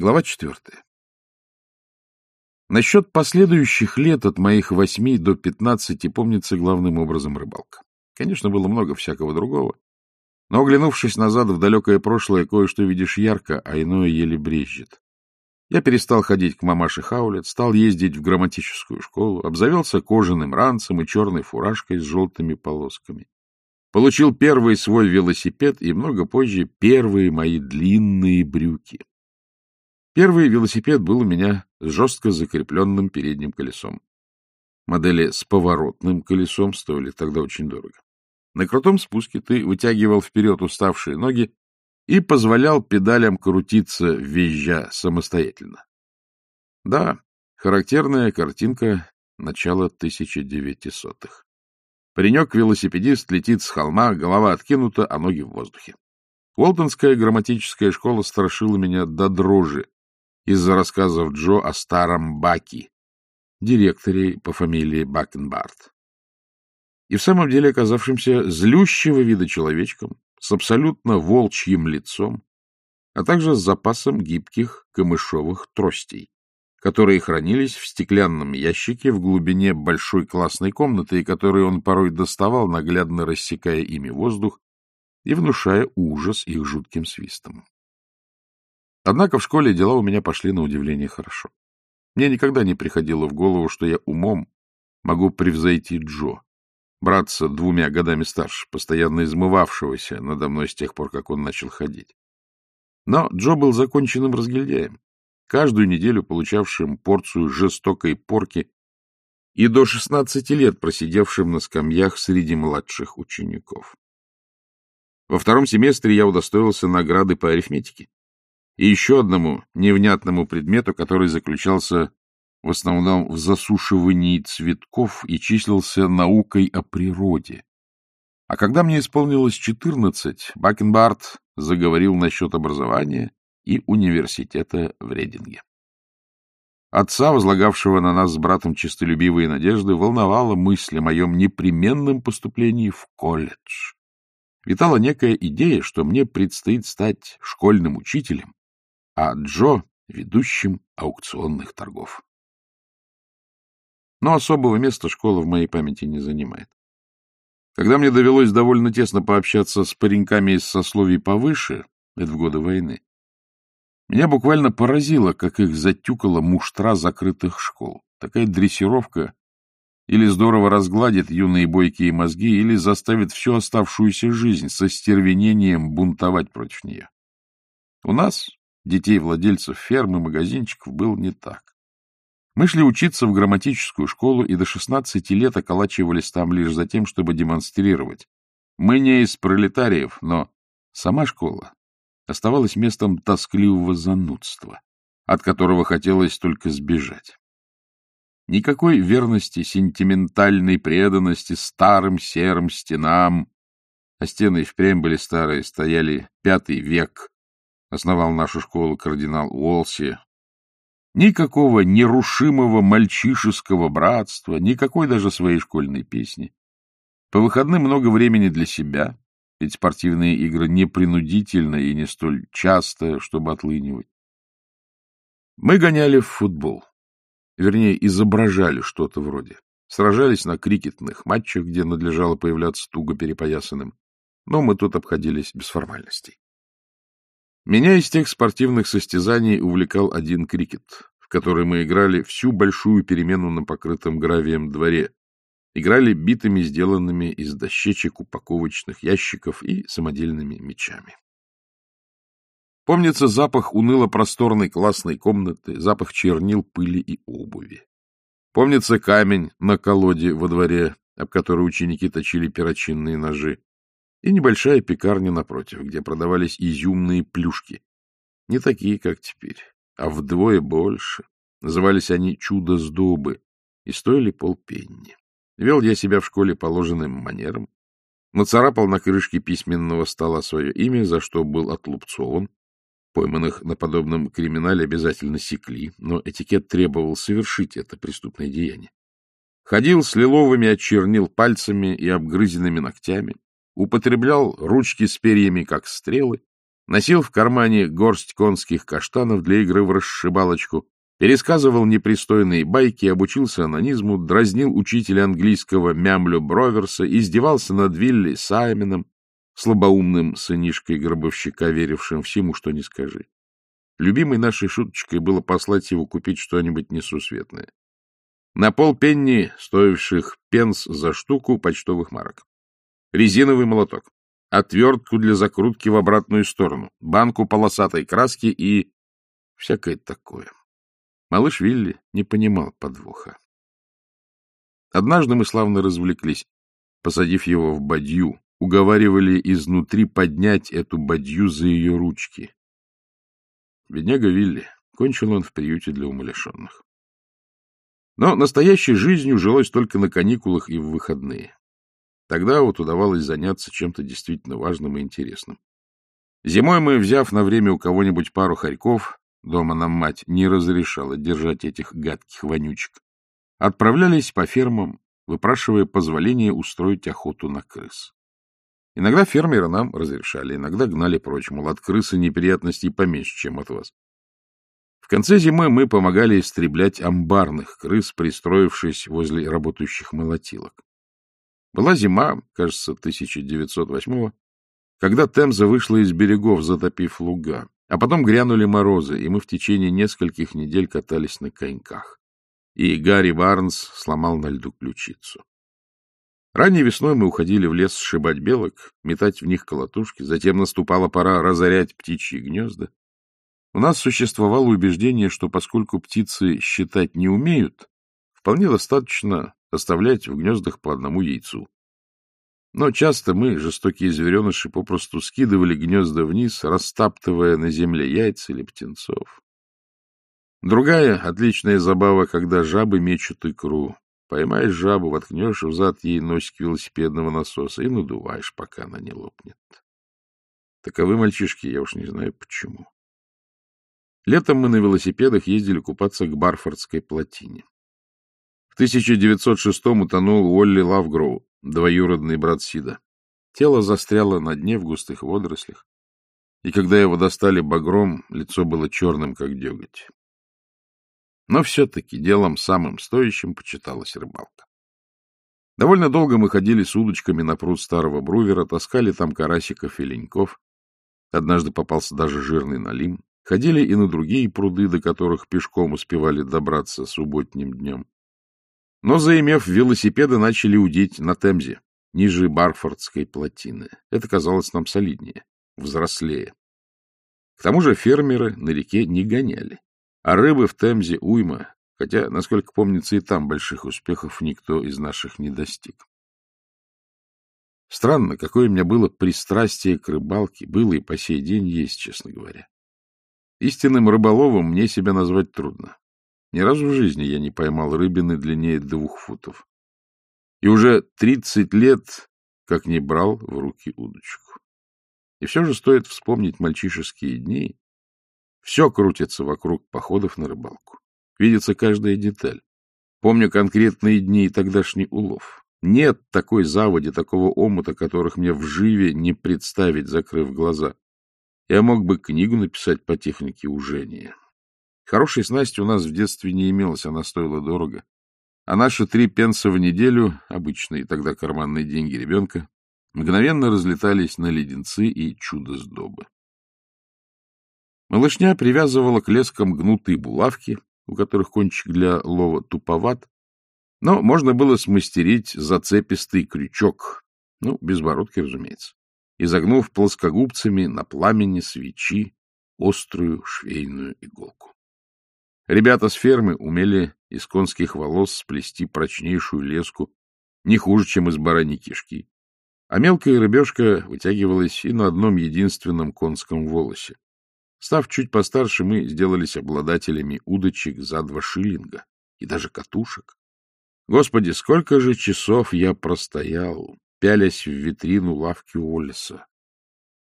Глава четвертая. Насчет последующих лет от моих восьми до пятнадцати помнится главным образом рыбалка. Конечно, было много всякого другого. Но, оглянувшись назад в далекое прошлое, кое-что видишь ярко, а иное еле брезжит. Я перестал ходить к мамаше Хаулет, стал ездить в грамматическую школу, обзавелся кожаным ранцем и черной фуражкой с желтыми полосками. Получил первый свой велосипед и много позже первые мои длинные брюки. Первый велосипед был у меня с жестко закрепленным передним колесом. Модели с поворотным колесом стоили тогда очень дорого. На крутом спуске ты вытягивал вперед уставшие ноги и позволял педалям крутиться, визжа самостоятельно. Да, характерная картинка начала 1900-х. Паренек-велосипедист летит с холма, голова откинута, а ноги в воздухе. Уолтонская грамматическая школа страшила меня до дрожи из-за рассказов Джо о старом Баки, директоре по фамилии Бакенбарт. И в самом деле оказавшимся злющего вида человечком, с абсолютно волчьим лицом, а также с запасом гибких камышовых тростей, которые хранились в стеклянном ящике в глубине большой классной комнаты и которые он порой доставал, наглядно рассекая ими воздух и внушая ужас их жутким свистом. Однако в школе дела у меня пошли на удивление хорошо. Мне никогда не приходило в голову, что я умом могу превзойти Джо, братца двумя годами старше, постоянно измывавшегося надо мной с тех пор, как он начал ходить. Но Джо был законченным разгильдяем, каждую неделю получавшим порцию жестокой порки и до шестнадцати лет просидевшим на скамьях среди младших учеников. Во втором семестре я удостоился награды по арифметике и еще одному невнятному предмету, который заключался в основном в засушивании цветков и числился наукой о природе. А когда мне исполнилось четырнадцать, Бакенбарт заговорил насчет образования и университета в Рединге. Отца, возлагавшего на нас с братом честолюбивые надежды, волновала мысль о моем непременном поступлении в колледж. Витала некая идея, что мне предстоит стать школьным учителем, а Джо — ведущим аукционных торгов. Но особого места школа в моей памяти не занимает. Когда мне довелось довольно тесно пообщаться с пареньками из сословий повыше, это в годы войны, меня буквально поразило, как их затюкала муштра закрытых школ. Такая дрессировка или здорово разгладит юные бойкие мозги, или заставит всю оставшуюся жизнь со стервенением бунтовать против нее. У нас, детей владельцев ферм и магазинчиков, было не так. Мы шли учиться в грамматическую школу и до 16 лет околачивались там лишь за тем, чтобы демонстрировать. Мы не из пролетариев, но сама школа оставалась местом тоскливого занудства, от которого хотелось только сбежать. Никакой верности, сентиментальной преданности старым серым стенам, а стены впрямь были старые, стояли пятый век, основал нашу школу кардинал Уолси, Никакого нерушимого мальчишеского братства, никакой даже своей школьной песни. По выходным много времени для себя, ведь спортивные игры не принудительны и не столь часто, чтобы отлынивать. Мы гоняли в футбол. Вернее, изображали что-то вроде. Сражались на крикетных матчах, где надлежало появляться туго перепоясанным. Но мы тут обходились без формальностей. Меня из тех спортивных состязаний увлекал один крикет, в который мы играли всю большую перемену на покрытом гравием дворе. Играли битыми, сделанными из дощечек, упаковочных ящиков и самодельными мечами. Помнится запах уныло-просторной классной комнаты, запах чернил, пыли и обуви. Помнится камень на колоде во дворе, об который ученики точили перочинные ножи и небольшая пекарня напротив, где продавались изюмные плюшки. Не такие, как теперь, а вдвое больше. Назывались они «чудо-сдобы» и стоили полпенни. Вел я себя в школе положенным манером, нацарапал на крышке письменного стола свое имя, за что был отлупцован. Пойманных на подобном криминале обязательно секли, но этикет требовал совершить это преступное деяние. Ходил с лиловыми очернил пальцами и обгрызенными ногтями, употреблял ручки с перьями, как стрелы, носил в кармане горсть конских каштанов для игры в расшибалочку, пересказывал непристойные байки, обучился анонизму, дразнил учителя английского Мямлю Броверса, издевался над Вилли Сайменом, слабоумным сынишкой гробовщика, верившим всему, что не скажи. Любимой нашей шуточкой было послать его купить что-нибудь несусветное. На полпенни, стоивших пенс за штуку почтовых марок. Резиновый молоток, отвертку для закрутки в обратную сторону, банку полосатой краски и всякое такое. Малыш Вилли не понимал подвоха. Однажды мы славно развлеклись, посадив его в бадью, уговаривали изнутри поднять эту бадью за ее ручки. Бедняга Вилли, кончил он в приюте для умалишенных. Но настоящей жизнью жилось только на каникулах и в выходные. Тогда вот удавалось заняться чем-то действительно важным и интересным. Зимой мы, взяв на время у кого-нибудь пару хорьков, дома нам мать не разрешала держать этих гадких вонючек, отправлялись по фермам, выпрашивая позволение устроить охоту на крыс. Иногда фермеры нам разрешали, иногда гнали прочь, мол, от крысы неприятностей поменьше, чем от вас. В конце зимы мы помогали истреблять амбарных крыс, пристроившись возле работающих молотилок. Была зима, кажется, 1908-го, когда Темза вышла из берегов, затопив луга, а потом грянули морозы, и мы в течение нескольких недель катались на коньках. И Гарри Барнс сломал на льду ключицу. Ранней весной мы уходили в лес сшибать белок, метать в них колотушки, затем наступала пора разорять птичьи гнезда. У нас существовало убеждение, что поскольку птицы считать не умеют, вполне достаточно оставлять в гнездах по одному яйцу. Но часто мы, жестокие звереныши, попросту скидывали гнезда вниз, растаптывая на земле яйца или птенцов. Другая отличная забава, когда жабы мечут икру, Поймаешь жабу, воткнешь в зад ей носик велосипедного насоса и надуваешь, пока она не лопнет. Таковы мальчишки, я уж не знаю почему. Летом мы на велосипедах ездили купаться к Барфордской плотине. В 1906-м утонул Уолли Лавгроу, двоюродный брат Сида. Тело застряло на дне в густых водорослях, и когда его достали багром, лицо было черным, как деготь. Но все-таки делом самым стоящим почиталась рыбалка. Довольно долго мы ходили с удочками на пруд старого брувера, таскали там карасиков и леньков. Однажды попался даже жирный налим. Ходили и на другие пруды, до которых пешком успевали добраться субботним днем. Но, заимев велосипеды, начали удить на Темзе, ниже Барфордской плотины. Это казалось нам солиднее, взрослее. К тому же фермеры на реке не гоняли. А рыбы в Темзе уйма, хотя, насколько помнится, и там больших успехов никто из наших не достиг. Странно, какое у меня было пристрастие к рыбалке, было и по сей день есть, честно говоря. Истинным рыболовом мне себя назвать трудно. Ни разу в жизни я не поймал рыбины длиннее двух футов. И уже тридцать лет как не брал в руки удочку. И все же стоит вспомнить мальчишеские дни, все крутится вокруг походов на рыбалку. Видится каждая деталь. Помню конкретные дни и тогдашний улов. Нет такой заводи, такого омута, которых мне в живе не представить, закрыв глаза. Я мог бы книгу написать по технике ужения. Хорошей снасти у нас в детстве не имелось, она стоила дорого. А наши три пенса в неделю, обычные тогда карманные деньги ребенка, мгновенно разлетались на леденцы и чудо-сдобы. Малышня привязывала к лескам гнутые булавки, у которых кончик для лова туповат, но можно было смастерить зацепистый крючок, ну, без бородки, разумеется, изогнув плоскогубцами на пламени свечи острую швейную иголку. Ребята с фермы умели из конских волос сплести прочнейшую леску, не хуже, чем из бараньей кишки, а мелкая рыбешка вытягивалась и на одном единственном конском волосе. Став чуть постарше, мы сделались обладателями удочек за два шиллинга и даже катушек. Господи, сколько же часов я простоял, пялясь в витрину лавки Уоллеса.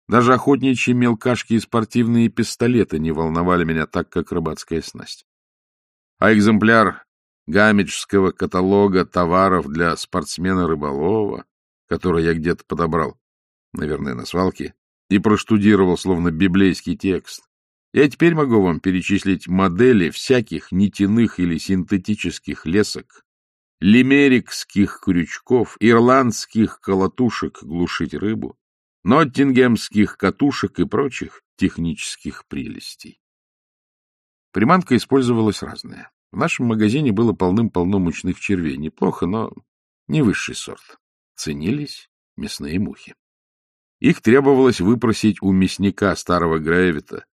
Даже охотничьи мелкашки и спортивные пистолеты не волновали меня так, как рыбацкая снасть. А экземпляр гамиджского каталога товаров для спортсмена-рыболова, который я где-то подобрал, наверное, на свалке, и проштудировал словно библейский текст. Я теперь могу вам перечислить модели всяких нитяных или синтетических лесок, лимерикских крючков, ирландских колотушек глушить рыбу, ноттингемских катушек и прочих технических прелестей. Приманка использовалась разная. В нашем магазине было полным-полно мучных червей. Неплохо, но не высший сорт. Ценились мясные мухи. Их требовалось выпросить у мясника старого Грейвита,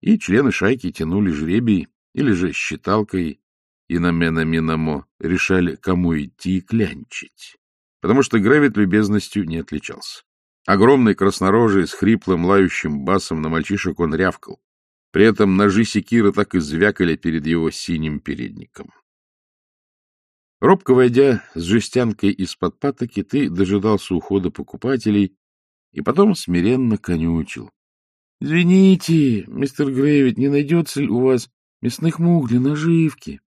и члены шайки тянули жребий или же считалкой и на Менаминамо решали, кому идти и клянчить, потому что Гревит любезностью не отличался. Огромный краснорожий с хриплым лающим басом на мальчишек он рявкал. При этом ножи секира так и звякали перед его синим передником. Робко войдя с жестянкой из-под патоки, ты дожидался ухода покупателей и потом смиренно конючил. — Извините, мистер Грейвит, не найдется ли у вас мясных мух для наживки?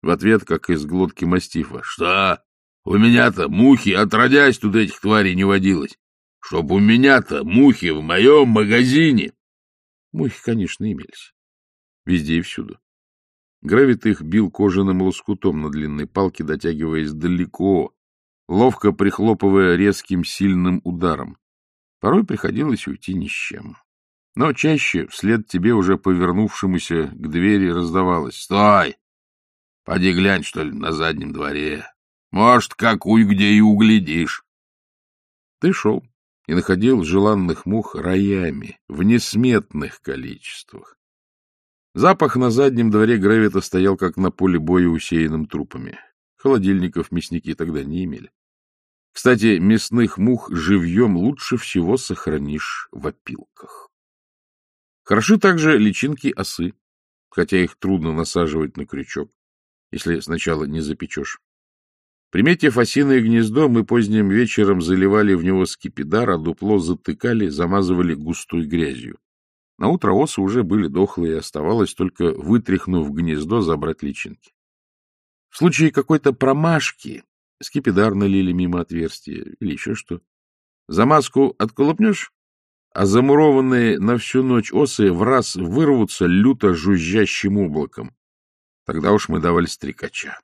В ответ, как из глотки мастифа. — Что? У меня-то мухи, отродясь, тут этих тварей не водилось. Чтоб у меня-то мухи в моем магазине. Мухи, конечно, имелись. Везде и всюду. Гравит их бил кожаным лоскутом на длинной палке, дотягиваясь далеко, ловко прихлопывая резким сильным ударом. Порой приходилось уйти ни с чем. Но чаще вслед тебе, уже повернувшемуся к двери, раздавалось «Стой! Поди глянь, что ли, на заднем дворе. Может, какую где и углядишь». Ты шел и находил желанных мух роями, в несметных количествах. Запах на заднем дворе Гревита стоял, как на поле боя, усеянным трупами. Холодильников мясники тогда не имели. Кстати, мясных мух живьем лучше всего сохранишь в опилках. Хороши также личинки осы, хотя их трудно насаживать на крючок, если сначала не запечешь. Приметив осиное гнездо, мы поздним вечером заливали в него скипидар, а дупло затыкали, замазывали густой грязью. На утро осы уже были дохлые, оставалось только, вытряхнув гнездо, забрать личинки. В случае какой-то промашки скипидар налили мимо отверстия или еще что. Замазку отколупнешь, а замурованные на всю ночь осы в раз вырвутся люто жужжащим облаком. Тогда уж мы давали стрекача.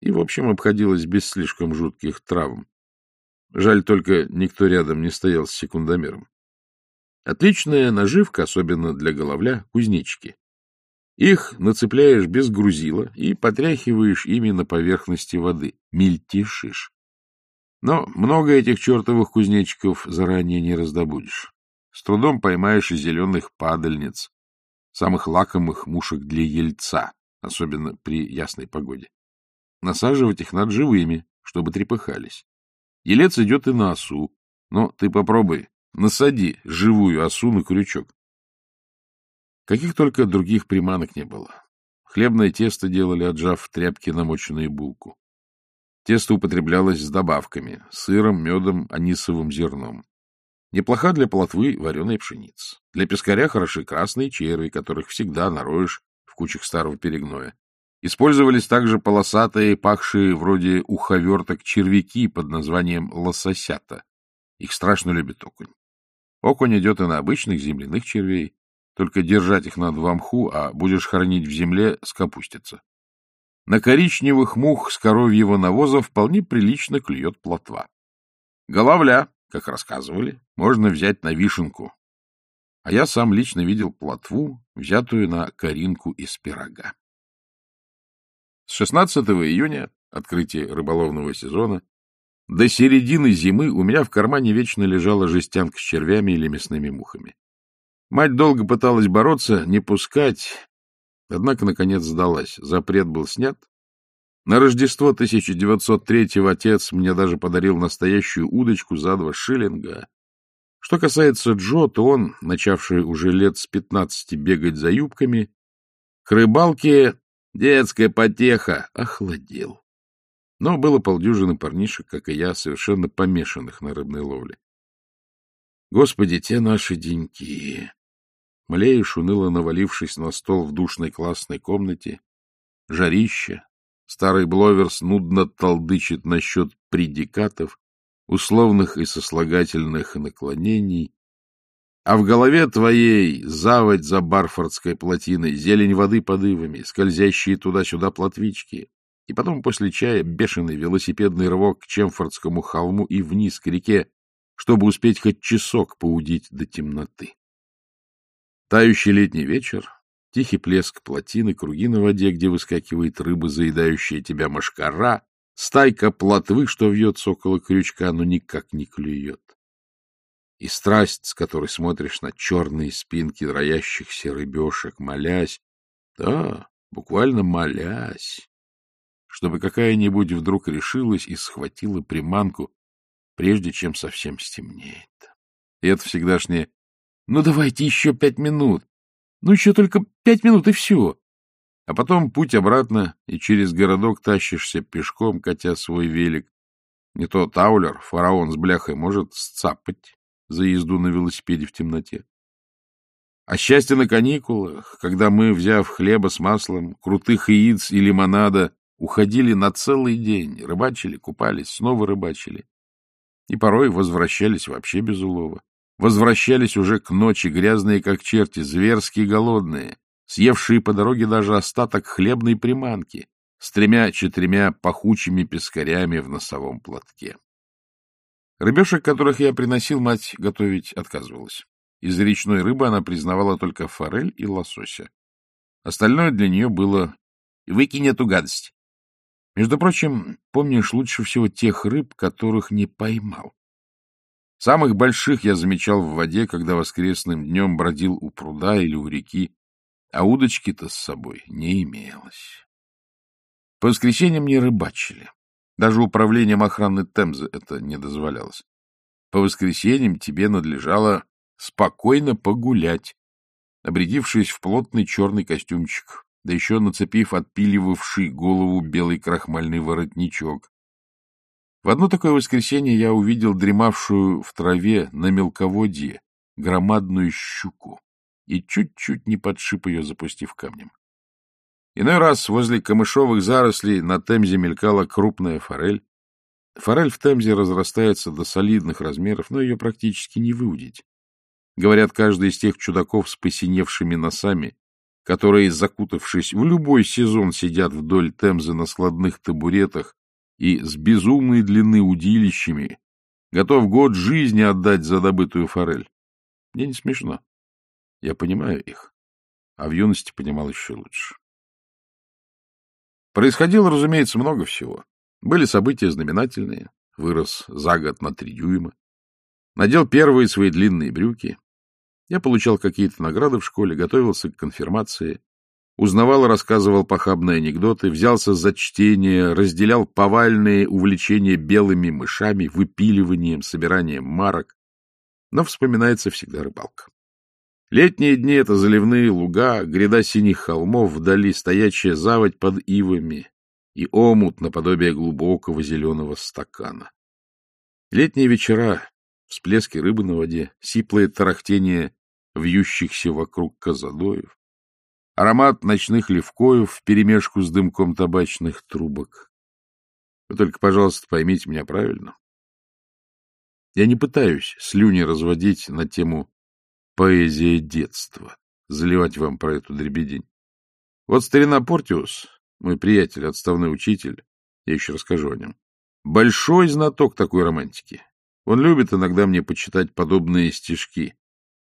И, в общем, обходилось без слишком жутких травм. Жаль только, никто рядом не стоял с секундомером. Отличная наживка, особенно для головля, кузнечики. Их нацепляешь без грузила и потряхиваешь ими на поверхности воды. Мельтешишь. Но много этих чертовых кузнечиков заранее не раздобудешь. С трудом поймаешь и зеленых падальниц, самых лакомых мушек для ельца, особенно при ясной погоде. Насаживать их над живыми, чтобы трепыхались. Елец идет и на осу, но ты попробуй, насади живую осу на крючок. Каких только других приманок не было. Хлебное тесто делали, отжав в тряпке намоченную булку. Тесто употреблялось с добавками — сыром, медом, анисовым зерном. Неплоха для плотвы вареная пшеница. Для пескаря хороши красные черви, которых всегда нароешь в кучах старого перегноя. Использовались также полосатые, пахшие вроде уховерток червяки под названием лососята. Их страшно любит окунь. Окунь идет и на обычных земляных червей, только держать их надо в мху, а будешь хранить в земле, скопустится. На коричневых мух с коровьего навоза вполне прилично клюет плотва. Головля, как рассказывали, можно взять на вишенку. А я сам лично видел плотву, взятую на коринку из пирога. С 16 июня, открытие рыболовного сезона, до середины зимы у меня в кармане вечно лежала жестянка с червями или мясными мухами. Мать долго пыталась бороться, не пускать, однако, наконец, сдалась. Запрет был снят. На Рождество 1903-го отец мне даже подарил настоящую удочку за два шиллинга. Что касается Джо, то он, начавший уже лет с пятнадцати бегать за юбками, к рыбалке детская потеха охладел. Но было полдюжины парнишек, как и я, совершенно помешанных на рыбной ловле. Господи, те наши деньки! Млеешь, уныло навалившись на стол в душной классной комнате. Жарище. Старый Бловерс нудно толдычит насчет предикатов, условных и сослагательных наклонений. А в голове твоей заводь за Барфордской плотиной, зелень воды под ивами, скользящие туда-сюда плотвички. И потом после чая бешеный велосипедный рывок к Чемфордскому холму и вниз к реке, чтобы успеть хоть часок поудить до темноты. Тающий летний вечер, тихий плеск плотины, круги на воде, где выскакивает рыба, заедающая тебя мошкара, стайка плотвы, что вьется около крючка, но никак не клюет и страсть, с которой смотришь на черные спинки роящихся рыбешек, молясь, да, буквально молясь, чтобы какая-нибудь вдруг решилась и схватила приманку, прежде чем совсем стемнеет. И это всегдашнее «Ну, давайте еще пять минут! Ну, еще только пять минут, и все!» А потом путь обратно, и через городок тащишься пешком, катя свой велик. Не то Таулер, фараон с бляхой, может сцапать за езду на велосипеде в темноте. А счастье на каникулах, когда мы, взяв хлеба с маслом, крутых яиц и лимонада, уходили на целый день, рыбачили, купались, снова рыбачили. И порой возвращались вообще без улова. Возвращались уже к ночи, грязные как черти, зверски голодные, съевшие по дороге даже остаток хлебной приманки, с тремя-четырьмя пахучими пескарями в носовом платке. Рыбешек, которых я приносил, мать готовить отказывалась. Из речной рыбы она признавала только форель и лосося. Остальное для нее было «выкинь эту гадость». Между прочим, помнишь лучше всего тех рыб, которых не поймал. Самых больших я замечал в воде, когда воскресным днем бродил у пруда или у реки, а удочки-то с собой не имелось. По воскресеньям не рыбачили. Даже управлением охраны Темзы это не дозволялось. По воскресеньям тебе надлежало спокойно погулять, обрядившись в плотный черный костюмчик, да еще нацепив отпиливавший голову белый крахмальный воротничок. В одно такое воскресенье я увидел дремавшую в траве на мелководье громадную щуку и чуть-чуть не подшип ее, запустив камнем. Иной раз возле камышовых зарослей на Темзе мелькала крупная форель. Форель в Темзе разрастается до солидных размеров, но ее практически не выудить. Говорят, каждый из тех чудаков с посиневшими носами, которые, закутавшись в любой сезон, сидят вдоль Темзы на складных табуретах и с безумной длины удилищами, готов год жизни отдать за добытую форель. Мне не смешно. Я понимаю их, а в юности понимал еще лучше. Происходило, разумеется, много всего. Были события знаменательные. Вырос за год на три дюйма. Надел первые свои длинные брюки. Я получал какие-то награды в школе, готовился к конфирмации. Узнавал и рассказывал похабные анекдоты, взялся за чтение, разделял повальные увлечения белыми мышами, выпиливанием, собиранием марок. Но вспоминается всегда рыбалка. Летние дни — это заливные луга, гряда синих холмов, вдали стоячая заводь под ивами и омут наподобие глубокого зеленого стакана. Летние вечера, всплески рыбы на воде, сиплое тарахтение вьющихся вокруг казадоев, аромат ночных левкоев вперемешку с дымком табачных трубок. Вы только, пожалуйста, поймите меня правильно. Я не пытаюсь слюни разводить на тему поэзия детства. Заливать вам про эту дребедень. Вот старина Портиус, мой приятель, отставной учитель, я еще расскажу о нем, большой знаток такой романтики. Он любит иногда мне почитать подобные стишки.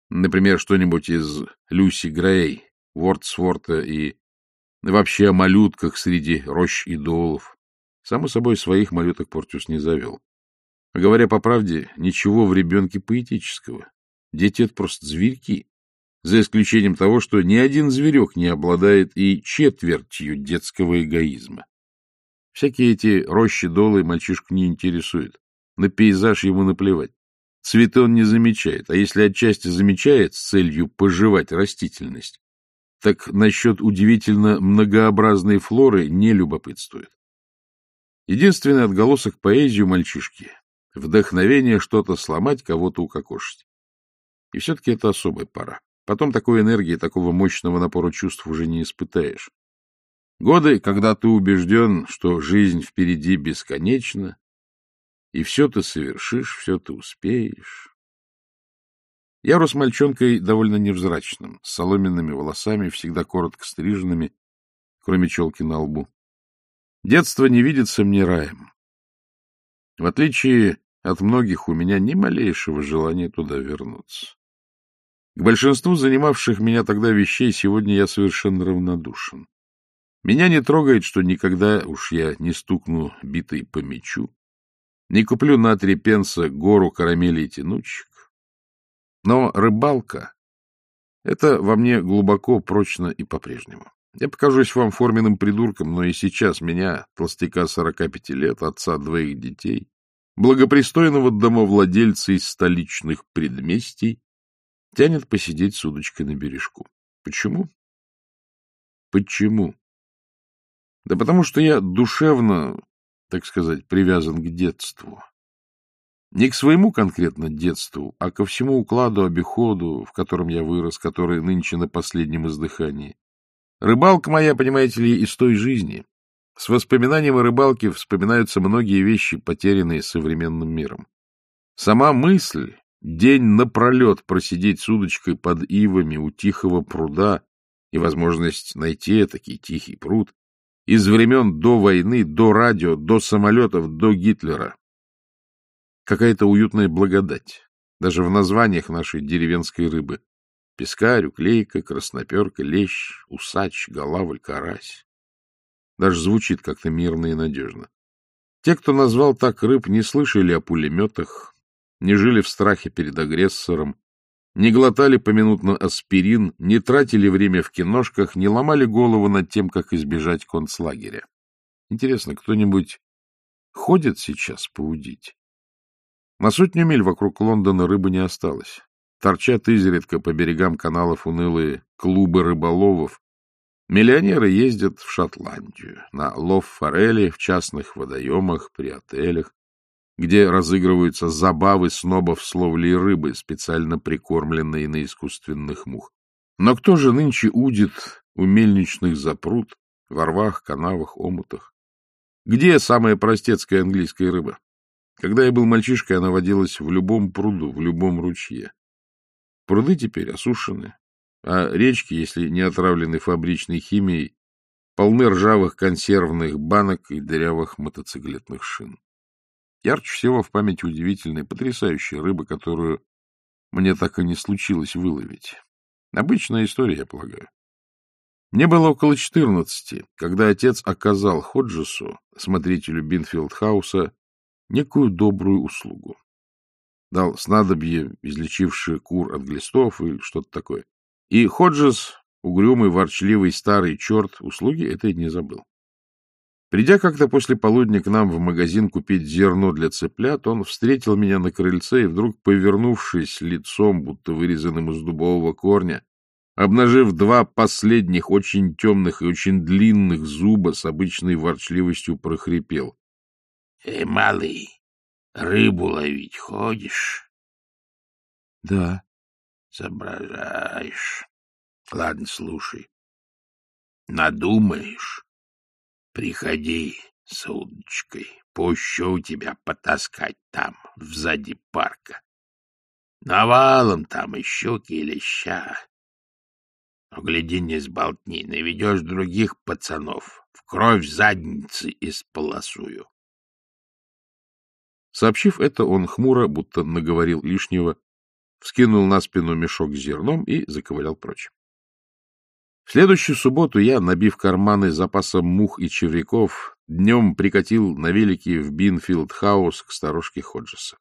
Например, что-нибудь из Люси Грей, Вордсворта и вообще о малютках среди рощ идолов. Само собой, своих малюток Портиус не завел. говоря по правде, ничего в ребенке поэтического. Дети — это просто зверьки, за исключением того, что ни один зверек не обладает и четвертью детского эгоизма. Всякие эти рощи-долы мальчишку не интересуют. На пейзаж ему наплевать. Цветы он не замечает, а если отчасти замечает с целью пожевать растительность, так насчет удивительно многообразной флоры не любопытствует. Единственный отголосок поэзии у мальчишки — вдохновение что-то сломать, кого-то укокошить. И все-таки это особая пора. Потом такой энергии, такого мощного напора чувств уже не испытаешь. Годы, когда ты убежден, что жизнь впереди бесконечна, и все ты совершишь, все ты успеешь. Я рос мальчонкой довольно невзрачным, с соломенными волосами, всегда коротко стриженными, кроме челки на лбу. Детство не видится мне раем. В отличие от многих, у меня ни малейшего желания туда вернуться. К большинству занимавших меня тогда вещей сегодня я совершенно равнодушен. Меня не трогает, что никогда уж я не стукну битой по мячу, не куплю на три пенса гору карамелей тянучек. Но рыбалка — это во мне глубоко, прочно и по-прежнему. Я покажусь вам форменным придурком, но и сейчас меня, толстяка 45 лет, отца двоих детей, благопристойного домовладельца из столичных предместий, тянет посидеть с удочкой на бережку. Почему? Почему? Да потому что я душевно, так сказать, привязан к детству. Не к своему конкретно детству, а ко всему укладу, обиходу, в котором я вырос, который нынче на последнем издыхании. Рыбалка моя, понимаете ли, из той жизни. С воспоминанием о рыбалке вспоминаются многие вещи, потерянные современным миром. Сама мысль день напролет просидеть с удочкой под ивами у тихого пруда и возможность найти такой тихий пруд из времен до войны, до радио, до самолетов, до Гитлера. Какая-то уютная благодать, даже в названиях нашей деревенской рыбы. Пескарь, уклейка, красноперка, лещ, усач, голавль, карась. Даже звучит как-то мирно и надежно. Те, кто назвал так рыб, не слышали о пулеметах, не жили в страхе перед агрессором, не глотали поминутно аспирин, не тратили время в киношках, не ломали голову над тем, как избежать концлагеря. Интересно, кто-нибудь ходит сейчас поудить? На сотню миль вокруг Лондона рыбы не осталось. Торчат изредка по берегам каналов унылые клубы рыболовов. Миллионеры ездят в Шотландию, на лов форели в частных водоемах, при отелях где разыгрываются забавы снобов с ловлей рыбы, специально прикормленные на искусственных мух. Но кто же нынче удит у мельничных запрут, во рвах, канавах, омутах? Где самая простецкая английская рыба? Когда я был мальчишкой, она водилась в любом пруду, в любом ручье. Пруды теперь осушены, а речки, если не отравлены фабричной химией, полны ржавых консервных банок и дырявых мотоциклетных шин. Ярче всего в памяти удивительная, потрясающая рыба, которую мне так и не случилось выловить. Обычная история, я полагаю. Мне было около четырнадцати, когда отец оказал Ходжесу, смотрителю Бинфилд-хауса, некую добрую услугу. Дал снадобье, излечившее кур от глистов и что-то такое. И Ходжес, угрюмый, ворчливый старый черт, услуги этой не забыл. Придя как-то после полудня к нам в магазин купить зерно для цыплят, он встретил меня на крыльце и вдруг, повернувшись лицом, будто вырезанным из дубового корня, обнажив два последних, очень темных и очень длинных зуба, с обычной ворчливостью прохрипел. — Эй, малый, рыбу ловить ходишь? — Да. — Соображаешь. Ладно, слушай. Надумаешь, Приходи с удочкой, пущу тебя потаскать там, взади парка. Навалом там и щуки, и леща. Но не сболтни, наведешь других пацанов, в кровь задницы исполосую. Сообщив это, он хмуро, будто наговорил лишнего, вскинул на спину мешок с зерном и заковылял прочь. Следующую субботу я, набив карманы запасом мух и червяков, днем прикатил на велике в Бинфилд-хаус к сторожке Ходжеса.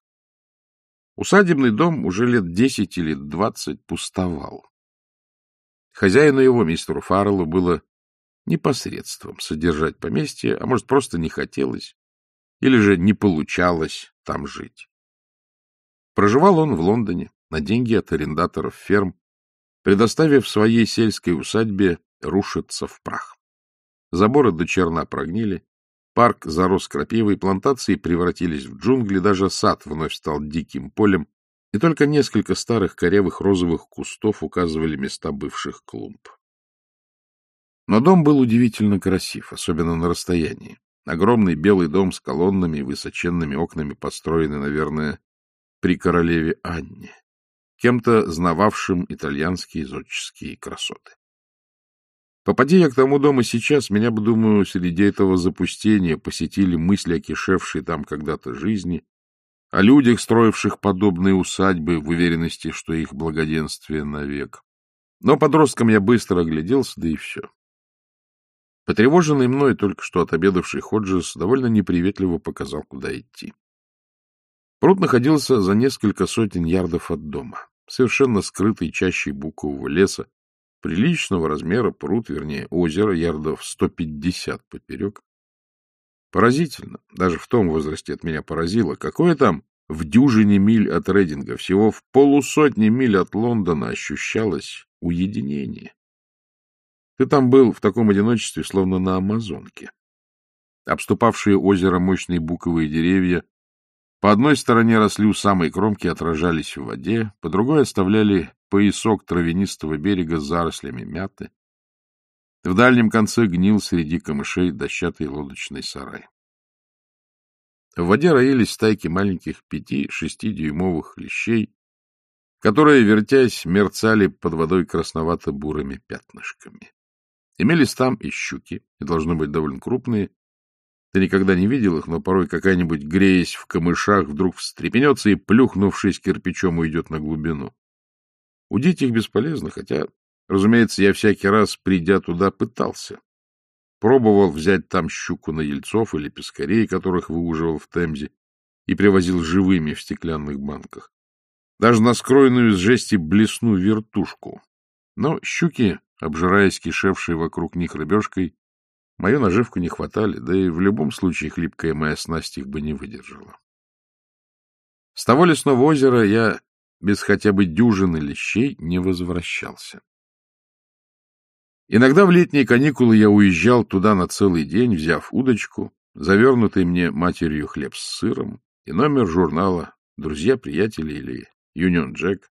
Усадебный дом уже лет десять или двадцать пустовал. Хозяину его, мистеру Фарреллу, было не по средствам содержать поместье, а может, просто не хотелось, или же не получалось там жить. Проживал он в Лондоне на деньги от арендаторов ферм, предоставив своей сельской усадьбе рушиться в прах. Заборы до черна прогнили, парк зарос крапивой, плантации превратились в джунгли, даже сад вновь стал диким полем, и только несколько старых корявых розовых кустов указывали места бывших клумб. Но дом был удивительно красив, особенно на расстоянии. Огромный белый дом с колоннами и высоченными окнами, построенный, наверное, при королеве Анне. Кем-то знававшим итальянские зодческие красоты. Попади я к тому дому сейчас, меня бы, думаю, среди этого запустения посетили мысли о кишевшей там когда-то жизни, о людях, строивших подобные усадьбы в уверенности, что их благоденствие навек. Но подростком я быстро огляделся, да и все. Потревоженный мной только что отобедавший Ходжес довольно неприветливо показал, куда идти. Пруд находился за несколько сотен ярдов от дома, совершенно скрытый чащей букового леса, приличного размера пруд, вернее, озеро, ярдов 150 поперек. Поразительно, даже в том возрасте от меня поразило, какое там в дюжине миль от Рейдинга, всего в полусотни миль от Лондона ощущалось уединение. Ты там был в таком одиночестве, словно на Амазонке. Обступавшие озеро мощные буковые деревья по одной стороне росли у самой кромки, отражались в воде, по другой оставляли поясок травянистого берега с зарослями мяты. В дальнем конце гнил среди камышей дощатый лодочный сарай. В воде роились стайки маленьких пяти-шестидюймовых лещей, которые, вертясь, мерцали под водой красновато-бурыми пятнышками. Имелись там и щуки, и должно быть довольно крупные, ты никогда не видел их, но порой какая-нибудь, греясь в камышах, вдруг встрепенется и, плюхнувшись кирпичом, уйдет на глубину. Удить их бесполезно, хотя, разумеется, я всякий раз, придя туда, пытался. Пробовал взять там щуку на ельцов или пескарей, которых выуживал в Темзе, и привозил живыми в стеклянных банках. Даже на скроенную из жести блесну вертушку. Но щуки, обжираясь кишевшей вокруг них рыбешкой, Мою наживку не хватали, да и в любом случае хлипкая моя снасть их бы не выдержала. С того лесного озера я без хотя бы дюжины лещей не возвращался. Иногда в летние каникулы я уезжал туда на целый день, взяв удочку, завернутый мне матерью хлеб с сыром и номер журнала «Друзья-приятели» или «Юнион Джек»,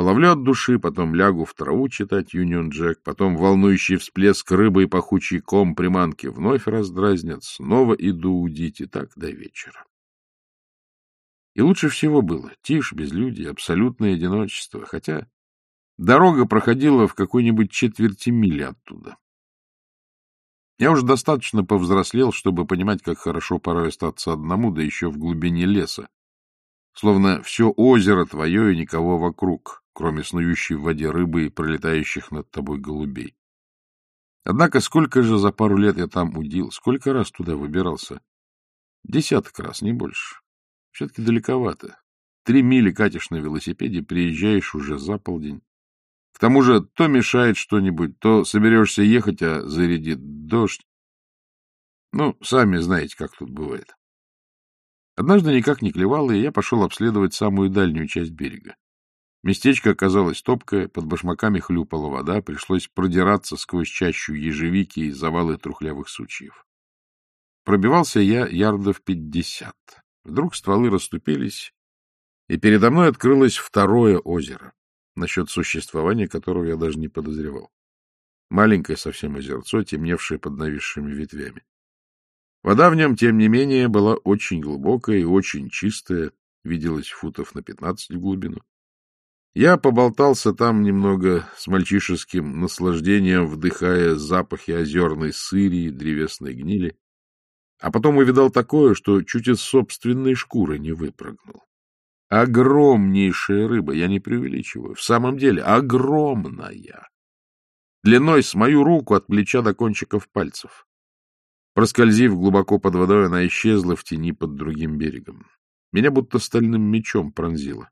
Половлю от души, потом лягу в траву читать Юнион Джек, потом волнующий всплеск рыбы и пахучий ком приманки вновь раздразнят, снова иду удить, и так до вечера. И лучше всего было тишь, безлюдие, абсолютное одиночество, хотя дорога проходила в какой-нибудь четверти мили оттуда. Я уже достаточно повзрослел, чтобы понимать, как хорошо порой остаться одному, да еще в глубине леса, словно все озеро твое и никого вокруг, кроме снующей в воде рыбы и пролетающих над тобой голубей. Однако сколько же за пару лет я там удил, сколько раз туда выбирался? Десяток раз, не больше. Все-таки далековато. Три мили катишь на велосипеде, приезжаешь уже за полдень. К тому же то мешает что-нибудь, то соберешься ехать, а зарядит дождь. Ну, сами знаете, как тут бывает. Однажды никак не клевало, и я пошел обследовать самую дальнюю часть берега. Местечко оказалось топкое, под башмаками хлюпала вода, пришлось продираться сквозь чащу ежевики и завалы трухлявых сучьев. Пробивался я ярдов пятьдесят. Вдруг стволы расступились, и передо мной открылось второе озеро, насчет существования которого я даже не подозревал. Маленькое совсем озерцо, темневшее под нависшими ветвями. Вода в нем, тем не менее, была очень глубокая и очень чистая, виделась футов на пятнадцать в глубину. Я поболтался там немного с мальчишеским наслаждением, вдыхая запахи озерной сыри и древесной гнили, а потом увидал такое, что чуть из собственной шкуры не выпрыгнул. Огромнейшая рыба, я не преувеличиваю, в самом деле огромная, длиной с мою руку от плеча до кончиков пальцев. Проскользив глубоко под водой, она исчезла в тени под другим берегом. Меня будто стальным мечом пронзило.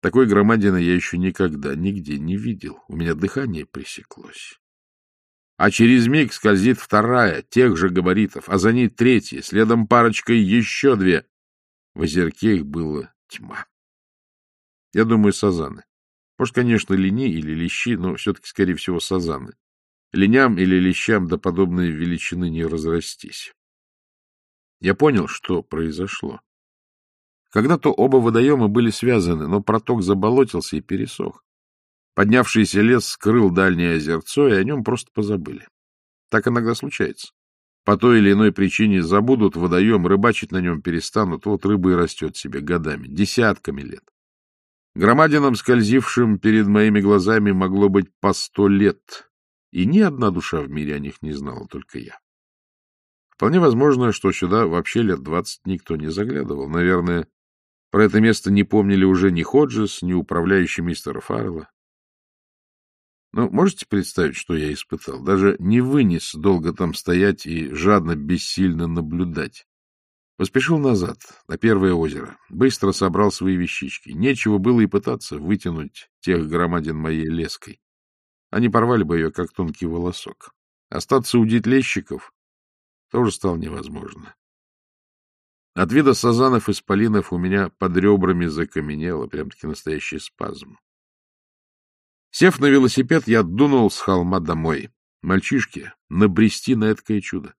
Такой громадины я еще никогда, нигде не видел. У меня дыхание пресеклось. А через миг скользит вторая, тех же габаритов, а за ней третья, следом парочкой еще две. В озерке их было тьма. Я думаю, сазаны. Может, конечно, лини или лещи, но все-таки, скорее всего, сазаны. Леням или лещам до подобной величины не разрастись. Я понял, что произошло. Когда-то оба водоема были связаны, но проток заболотился и пересох. Поднявшийся лес скрыл дальнее озерцо, и о нем просто позабыли. Так иногда случается. По той или иной причине забудут водоем, рыбачить на нем перестанут, вот рыба и растет себе годами, десятками лет. Громадинам, скользившим перед моими глазами, могло быть по сто лет, и ни одна душа в мире о них не знала, только я. Вполне возможно, что сюда вообще лет двадцать никто не заглядывал. Наверное, про это место не помнили уже ни Ходжес, ни управляющий мистера Фаррелла. Ну, можете представить, что я испытал? Даже не вынес долго там стоять и жадно, бессильно наблюдать. Поспешил назад, на первое озеро. Быстро собрал свои вещички. Нечего было и пытаться вытянуть тех громадин моей леской. Они порвали бы ее, как тонкий волосок. Остаться у детлещиков тоже стало невозможно. От вида сазанов и спалинов у меня под ребрами закаменело, прям-таки настоящий спазм. Сев на велосипед, я дунул с холма домой. Мальчишки, набрести на эткое чудо.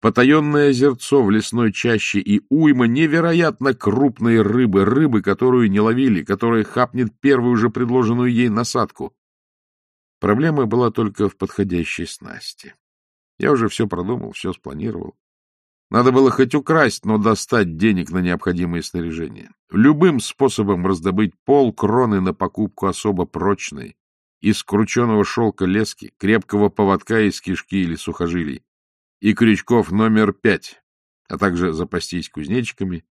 Потаенное озерцо в лесной чаще и уйма невероятно крупной рыбы, рыбы, которую не ловили, которая хапнет первую же предложенную ей насадку. Проблема была только в подходящей снасти. Я уже все продумал, все спланировал. Надо было хоть украсть, но достать денег на необходимое снаряжение. Любым способом раздобыть пол кроны на покупку особо прочной, из крученого шелка лески, крепкого поводка из кишки или сухожилий, и крючков номер пять, а также запастись кузнечиками,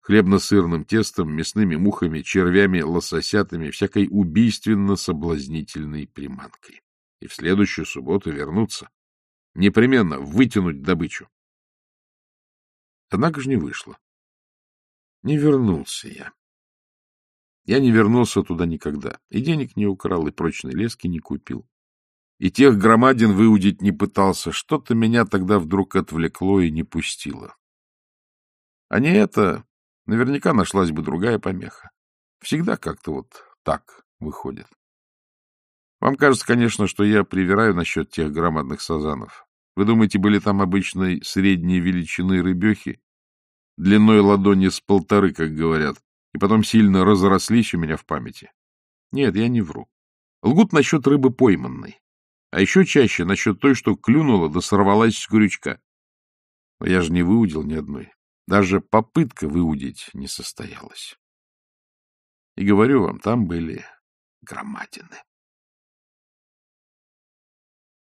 хлебно-сырным тестом, мясными мухами, червями, лососятами, всякой убийственно-соблазнительной приманкой. И в следующую субботу вернуться. Непременно вытянуть добычу. Однако же не вышло. Не вернулся я. Я не вернулся туда никогда, и денег не украл, и прочной лески не купил и тех громадин выудить не пытался. Что-то меня тогда вдруг отвлекло и не пустило. А не это, наверняка нашлась бы другая помеха. Всегда как-то вот так выходит. Вам кажется, конечно, что я привираю насчет тех громадных сазанов. Вы думаете, были там обычной средней величины рыбехи, длиной ладони с полторы, как говорят, и потом сильно разрослись у меня в памяти? Нет, я не вру. Лгут насчет рыбы пойманной. А еще чаще насчет той, что клюнула да сорвалась с крючка. Но я же не выудил ни одной. Даже попытка выудить не состоялась. И говорю вам, там были громадины.